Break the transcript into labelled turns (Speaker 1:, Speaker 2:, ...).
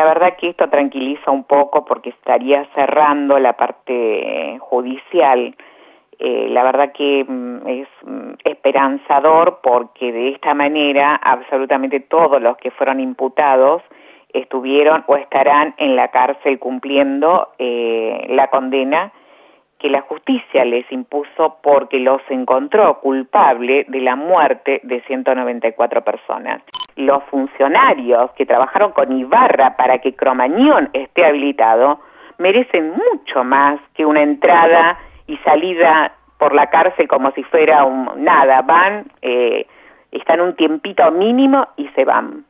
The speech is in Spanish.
Speaker 1: La verdad que esto tranquiliza un poco porque estaría cerrando la parte judicial. Eh, la verdad que mm, es mm, esperanzador porque de esta manera absolutamente todos los que fueron imputados estuvieron o estarán en la cárcel cumpliendo eh, la condena que la justicia les impuso porque los encontró culpable de la muerte de 194 personas. Los funcionarios que trabajaron con Ibarra para que Cromañón esté habilitado merecen mucho más que una entrada y salida por la cárcel como si fuera un nada, van, eh, están un tiempito mínimo y se van.